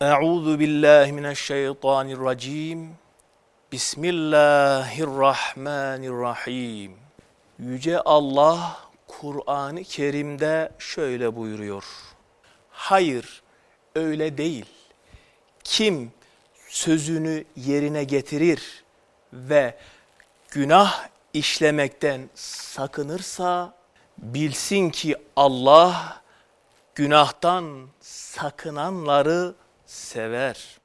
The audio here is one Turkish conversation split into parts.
Euzu billahi mineşşeytanirracim. Bismillahirrahmanirrahim. Yüce Allah Kur'an-ı Kerim'de şöyle buyuruyor. Hayır, öyle değil. Kim sözünü yerine getirir ve günah işlemekten sakınırsa bilsin ki Allah günahtan sakınanları sever.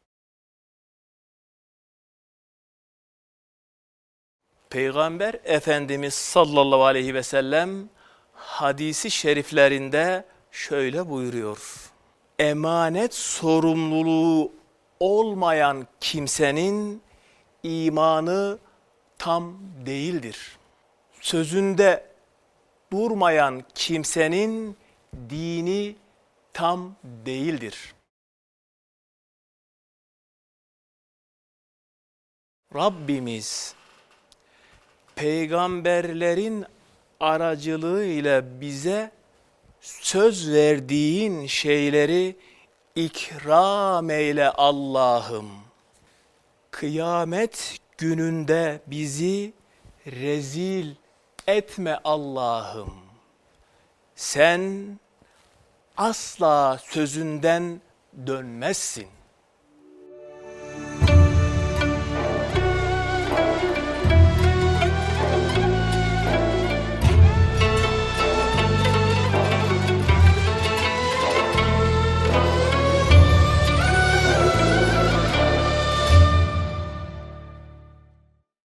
Peygamber Efendimiz sallallahu aleyhi ve sellem hadisi şeriflerinde şöyle buyuruyor. Emanet sorumluluğu olmayan kimsenin imanı tam değildir. Sözünde durmayan kimsenin dini tam değildir. Rabbimiz peygamberlerin aracılığıyla bize söz verdiğin şeyleri ikram eyle Allah'ım. Kıyamet gününde bizi rezil etme Allah'ım. Sen asla sözünden dönmezsin.